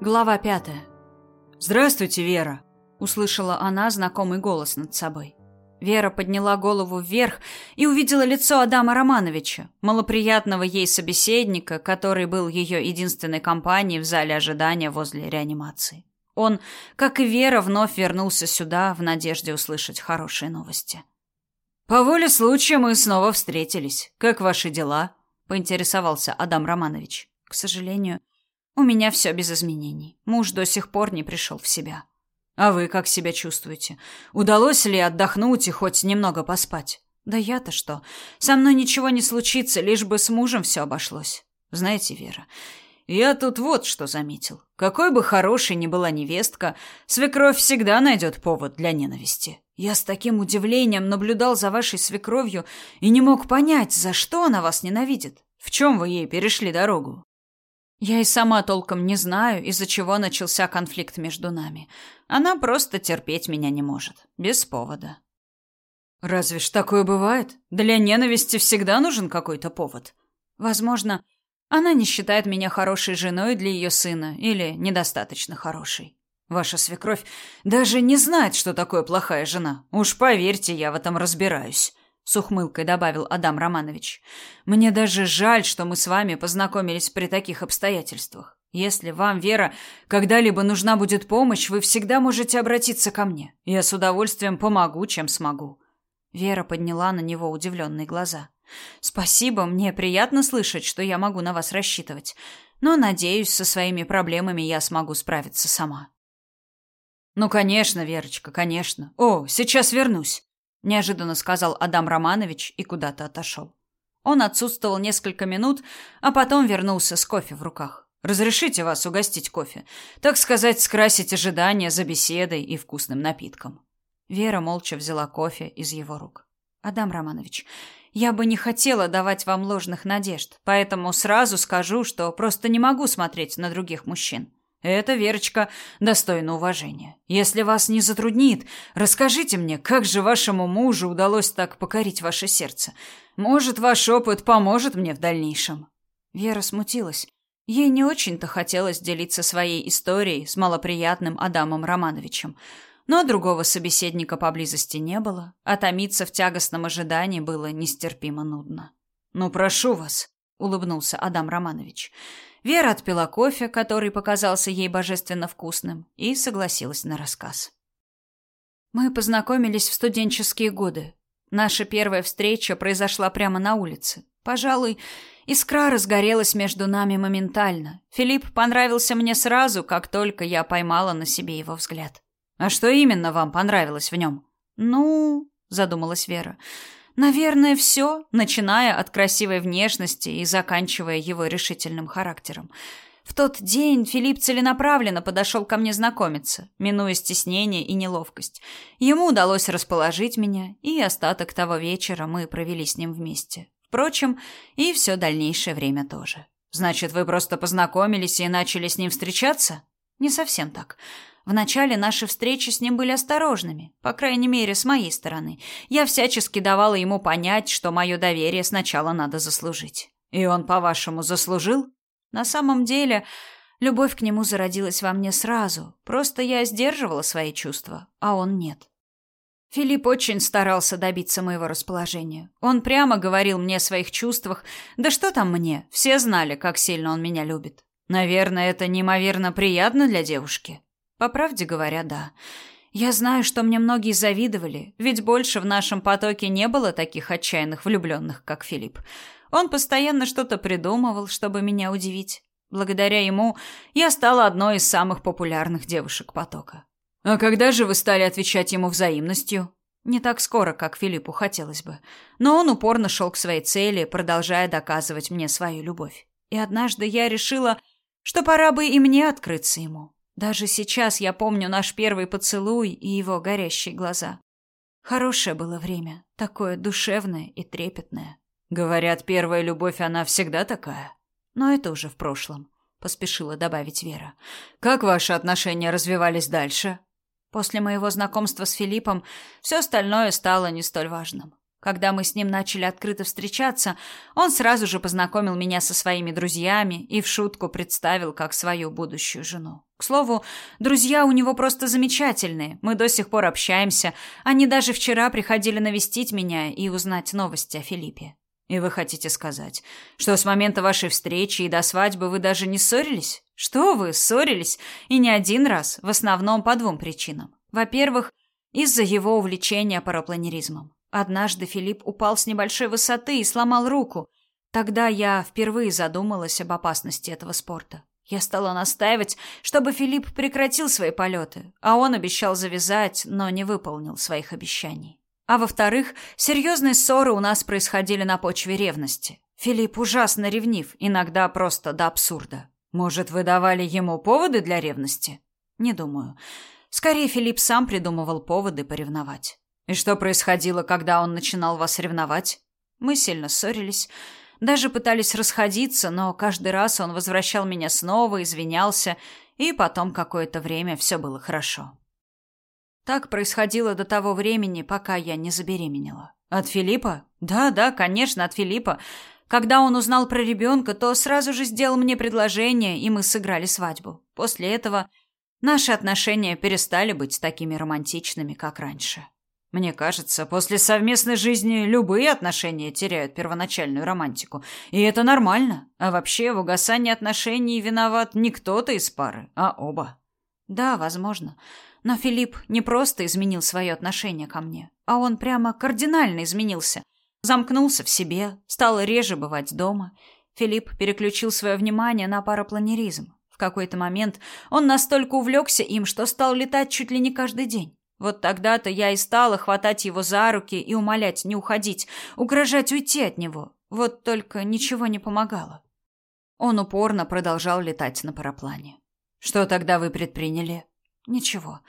Глава пятая. «Здравствуйте, Вера!» — услышала она знакомый голос над собой. Вера подняла голову вверх и увидела лицо Адама Романовича, малоприятного ей собеседника, который был ее единственной компанией в зале ожидания возле реанимации. Он, как и Вера, вновь вернулся сюда в надежде услышать хорошие новости. «По воле случая мы снова встретились. Как ваши дела?» — поинтересовался Адам Романович. «К сожалению, у меня все без изменений. Муж до сих пор не пришел в себя. А вы как себя чувствуете? Удалось ли отдохнуть и хоть немного поспать? Да я-то что? Со мной ничего не случится, лишь бы с мужем все обошлось. Знаете, Вера, я тут вот что заметил. Какой бы хорошей ни была невестка, свекровь всегда найдет повод для ненависти. Я с таким удивлением наблюдал за вашей свекровью и не мог понять, за что она вас ненавидит. В чем вы ей перешли дорогу? Я и сама толком не знаю, из-за чего начался конфликт между нами. Она просто терпеть меня не может, без повода. Разве ж такое бывает? Для ненависти всегда нужен какой-то повод. Возможно, она не считает меня хорошей женой для ее сына или недостаточно хорошей. Ваша свекровь даже не знает, что такое плохая жена. Уж поверьте, я в этом разбираюсь с ухмылкой добавил Адам Романович. Мне даже жаль, что мы с вами познакомились при таких обстоятельствах. Если вам, Вера, когда-либо нужна будет помощь, вы всегда можете обратиться ко мне. Я с удовольствием помогу, чем смогу. Вера подняла на него удивленные глаза. Спасибо, мне приятно слышать, что я могу на вас рассчитывать. Но надеюсь, со своими проблемами я смогу справиться сама. Ну, конечно, Верочка, конечно. О, сейчас вернусь неожиданно сказал Адам Романович и куда-то отошел. Он отсутствовал несколько минут, а потом вернулся с кофе в руках. Разрешите вас угостить кофе, так сказать, скрасить ожидания за беседой и вкусным напитком. Вера молча взяла кофе из его рук. Адам Романович, я бы не хотела давать вам ложных надежд, поэтому сразу скажу, что просто не могу смотреть на других мужчин. Это, Верочка, достойно уважения. Если вас не затруднит, расскажите мне, как же вашему мужу удалось так покорить ваше сердце? Может, ваш опыт поможет мне в дальнейшем. Вера смутилась. Ей не очень-то хотелось делиться своей историей с малоприятным Адамом Романовичем. Но другого собеседника поблизости не было, а томиться в тягостном ожидании было нестерпимо нудно. «Ну, прошу вас», — улыбнулся Адам Романович. Вера отпила кофе, который показался ей божественно вкусным, и согласилась на рассказ. Мы познакомились в студенческие годы. Наша первая встреча произошла прямо на улице. Пожалуй, искра разгорелась между нами моментально. Филипп понравился мне сразу, как только я поймала на себе его взгляд. А что именно вам понравилось в нем? Ну, задумалась Вера. Наверное, все, начиная от красивой внешности и заканчивая его решительным характером. В тот день Филипп целенаправленно подошел ко мне знакомиться, минуя стеснение и неловкость. Ему удалось расположить меня, и остаток того вечера мы провели с ним вместе. Впрочем, и все дальнейшее время тоже. Значит, вы просто познакомились и начали с ним встречаться? Не совсем так. Вначале наши встречи с ним были осторожными, по крайней мере, с моей стороны. Я всячески давала ему понять, что мое доверие сначала надо заслужить. И он, по-вашему, заслужил? На самом деле, любовь к нему зародилась во мне сразу. Просто я сдерживала свои чувства, а он нет. Филипп очень старался добиться моего расположения. Он прямо говорил мне о своих чувствах. Да что там мне? Все знали, как сильно он меня любит. Наверное, это неимоверно приятно для девушки. По правде говоря, да. Я знаю, что мне многие завидовали, ведь больше в нашем потоке не было таких отчаянных влюбленных, как Филипп. Он постоянно что-то придумывал, чтобы меня удивить. Благодаря ему я стала одной из самых популярных девушек потока. А когда же вы стали отвечать ему взаимностью? Не так скоро, как Филиппу хотелось бы. Но он упорно шел к своей цели, продолжая доказывать мне свою любовь. И однажды я решила, что пора бы и мне открыться ему. Даже сейчас я помню наш первый поцелуй и его горящие глаза. Хорошее было время, такое душевное и трепетное. Говорят, первая любовь, она всегда такая. Но это уже в прошлом, поспешила добавить Вера. Как ваши отношения развивались дальше? После моего знакомства с Филиппом все остальное стало не столь важным. Когда мы с ним начали открыто встречаться, он сразу же познакомил меня со своими друзьями и в шутку представил как свою будущую жену. К слову, друзья у него просто замечательные. Мы до сих пор общаемся. Они даже вчера приходили навестить меня и узнать новости о Филиппе. И вы хотите сказать, что с момента вашей встречи и до свадьбы вы даже не ссорились? Что вы, ссорились? И не один раз, в основном по двум причинам. Во-первых, из-за его увлечения парапланеризмом. Однажды Филипп упал с небольшой высоты и сломал руку. Тогда я впервые задумалась об опасности этого спорта. Я стала настаивать, чтобы Филипп прекратил свои полеты, а он обещал завязать, но не выполнил своих обещаний. А во-вторых, серьезные ссоры у нас происходили на почве ревности. Филипп ужасно ревнив, иногда просто до абсурда. Может, вы давали ему поводы для ревности? Не думаю. Скорее, Филипп сам придумывал поводы поревновать. И что происходило, когда он начинал вас ревновать? Мы сильно ссорились, даже пытались расходиться, но каждый раз он возвращал меня снова, извинялся, и потом какое-то время все было хорошо. Так происходило до того времени, пока я не забеременела. От Филиппа? Да, да, конечно, от Филиппа. Когда он узнал про ребенка, то сразу же сделал мне предложение, и мы сыграли свадьбу. После этого наши отношения перестали быть такими романтичными, как раньше. Мне кажется, после совместной жизни любые отношения теряют первоначальную романтику, и это нормально. А вообще в угасании отношений виноват не кто-то из пары, а оба. Да, возможно. Но Филипп не просто изменил свое отношение ко мне, а он прямо кардинально изменился. Замкнулся в себе, стал реже бывать дома. Филипп переключил свое внимание на парапланеризм. В какой-то момент он настолько увлекся им, что стал летать чуть ли не каждый день. Вот тогда-то я и стала хватать его за руки и умолять не уходить, угрожать уйти от него. Вот только ничего не помогало. Он упорно продолжал летать на параплане. Что тогда вы предприняли? Ничего.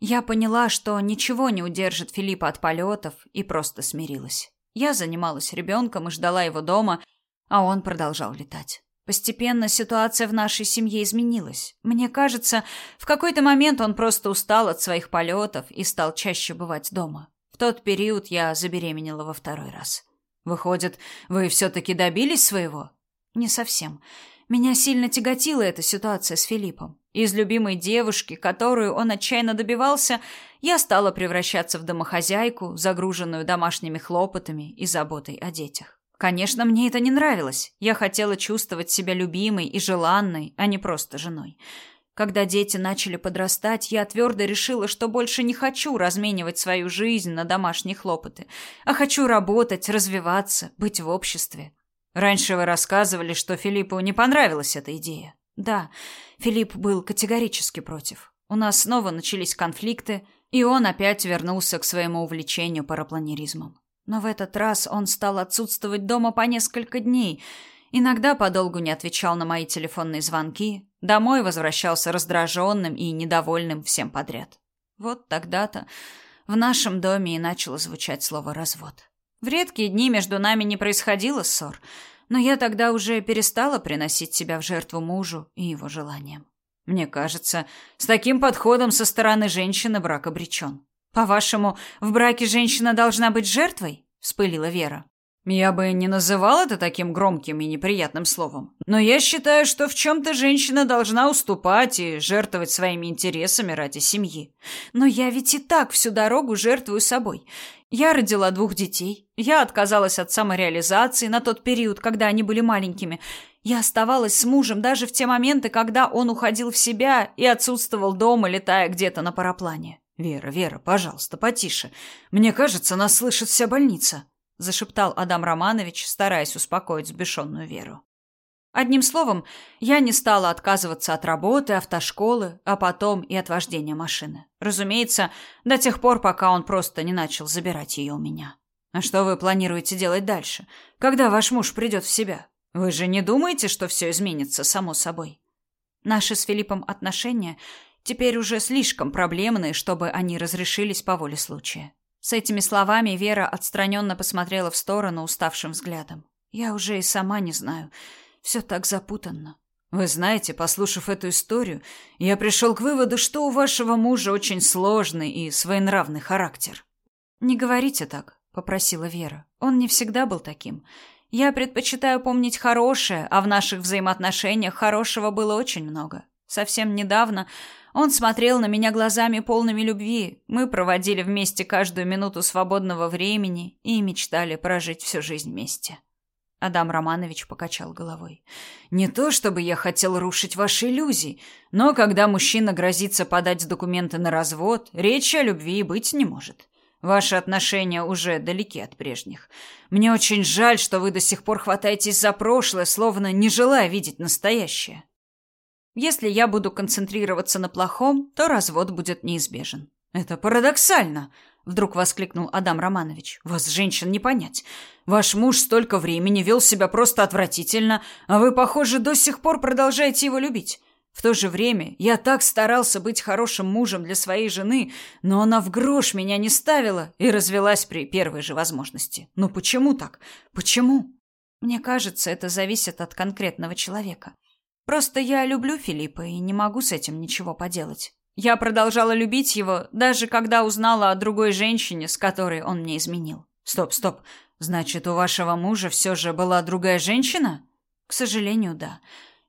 Я поняла, что ничего не удержит Филиппа от полетов, и просто смирилась. Я занималась ребенком и ждала его дома, а он продолжал летать. Постепенно ситуация в нашей семье изменилась. Мне кажется, в какой-то момент он просто устал от своих полетов и стал чаще бывать дома. В тот период я забеременела во второй раз. Выходит, вы все-таки добились своего? Не совсем. Меня сильно тяготила эта ситуация с Филиппом. Из любимой девушки, которую он отчаянно добивался, я стала превращаться в домохозяйку, загруженную домашними хлопотами и заботой о детях. Конечно, мне это не нравилось. Я хотела чувствовать себя любимой и желанной, а не просто женой. Когда дети начали подрастать, я твердо решила, что больше не хочу разменивать свою жизнь на домашние хлопоты, а хочу работать, развиваться, быть в обществе. Раньше вы рассказывали, что Филиппу не понравилась эта идея. Да, Филипп был категорически против. У нас снова начались конфликты, и он опять вернулся к своему увлечению парапланеризмом. Но в этот раз он стал отсутствовать дома по несколько дней. Иногда подолгу не отвечал на мои телефонные звонки. Домой возвращался раздраженным и недовольным всем подряд. Вот тогда-то в нашем доме и начало звучать слово «развод». В редкие дни между нами не происходило ссор, но я тогда уже перестала приносить себя в жертву мужу и его желаниям. Мне кажется, с таким подходом со стороны женщины брак обречен. По-вашему, в браке женщина должна быть жертвой? вспылила Вера. Я бы не называл это таким громким и неприятным словом, но я считаю, что в чем то женщина должна уступать и жертвовать своими интересами ради семьи. Но я ведь и так всю дорогу жертвую собой. Я родила двух детей. Я отказалась от самореализации на тот период, когда они были маленькими. Я оставалась с мужем даже в те моменты, когда он уходил в себя и отсутствовал дома, летая где-то на параплане. «Вера, Вера, пожалуйста, потише. Мне кажется, нас слышит вся больница», — зашептал Адам Романович, стараясь успокоить взбешенную Веру. Одним словом, я не стала отказываться от работы, автошколы, а потом и от вождения машины. Разумеется, до тех пор, пока он просто не начал забирать ее у меня. А что вы планируете делать дальше, когда ваш муж придет в себя? Вы же не думаете, что все изменится само собой? Наши с Филиппом отношения теперь уже слишком проблемные, чтобы они разрешились по воле случая. С этими словами Вера отстраненно посмотрела в сторону уставшим взглядом. Я уже и сама не знаю. Все так запутанно. Вы знаете, послушав эту историю, я пришел к выводу, что у вашего мужа очень сложный и своенравный характер. Не говорите так. попросила Вера. Он не всегда был таким. Я предпочитаю помнить хорошее, а в наших взаимоотношениях хорошего было очень много. Совсем недавно он смотрел на меня глазами полными любви. Мы проводили вместе каждую минуту свободного времени и мечтали прожить всю жизнь вместе. Адам Романович покачал головой. Не то чтобы я хотел рушить ваши иллюзии, но когда мужчина грозится подать документы на развод, речи о любви быть не может. Ваши отношения уже далеки от прежних. Мне очень жаль, что вы до сих пор хватаетесь за прошлое, словно не желая видеть настоящее. Если я буду концентрироваться на плохом, то развод будет неизбежен. Это парадоксально, вдруг воскликнул Адам Романович. Вас, женщин, не понять. Ваш муж столько времени вел себя просто отвратительно, а вы, похоже, до сих пор продолжаете его любить. В то же время я так старался быть хорошим мужем для своей жены, но она в грош меня не ставила и развелась при первой же возможности. Ну почему так? Почему? Мне кажется, это зависит от конкретного человека. Просто я люблю Филиппа и не могу с этим ничего поделать. Я продолжала любить его, даже когда узнала о другой женщине, с которой он мне изменил. Стоп, стоп. Значит, у вашего мужа все же была другая женщина? К сожалению, да.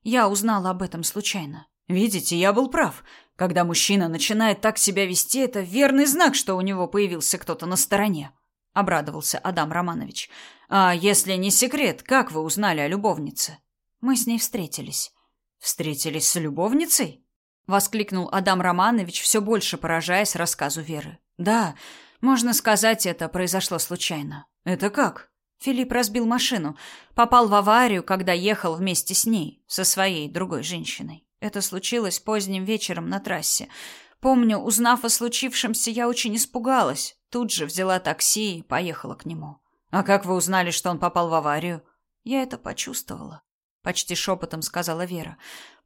Я узнала об этом случайно. Видите, я был прав. Когда мужчина начинает так себя вести, это верный знак, что у него появился кто-то на стороне. Обрадовался Адам Романович. А если не секрет, как вы узнали о любовнице? Мы с ней встретились. Встретились с любовницей? Воскликнул Адам Романович, все больше поражаясь рассказу Веры. Да, можно сказать, это произошло случайно. Это как? Филипп разбил машину, попал в аварию, когда ехал вместе с ней, со своей другой женщиной. Это случилось поздним вечером на трассе. Помню, узнав о случившемся, я очень испугалась. Тут же взяла такси и поехала к нему. А как вы узнали, что он попал в аварию? Я это почувствовала, почти шепотом сказала Вера.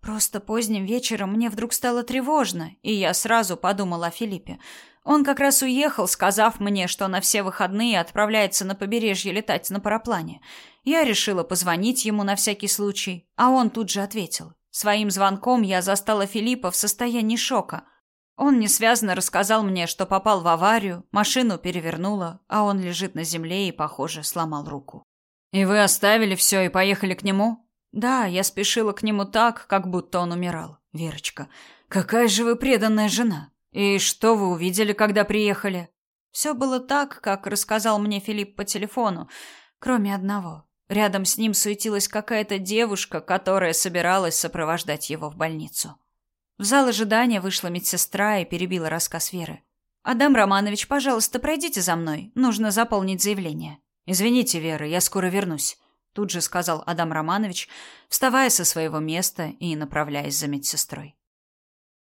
Просто поздним вечером мне вдруг стало тревожно, и я сразу подумала о Филиппе. Он как раз уехал, сказав мне, что на все выходные отправляется на побережье летать на параплане. Я решила позвонить ему на всякий случай, а он тут же ответил. Своим звонком я застала Филиппа в состоянии шока. Он несвязно рассказал мне, что попал в аварию, машину перевернуло, а он лежит на земле и, похоже, сломал руку. «И вы оставили все и поехали к нему?» «Да, я спешила к нему так, как будто он умирал. Верочка, какая же вы преданная жена!» «И что вы увидели, когда приехали?» Все было так, как рассказал мне Филипп по телефону, кроме одного. Рядом с ним суетилась какая-то девушка, которая собиралась сопровождать его в больницу. В зал ожидания вышла медсестра и перебила рассказ Веры. «Адам Романович, пожалуйста, пройдите за мной. Нужно заполнить заявление». «Извините, Вера, я скоро вернусь», — тут же сказал Адам Романович, вставая со своего места и направляясь за медсестрой.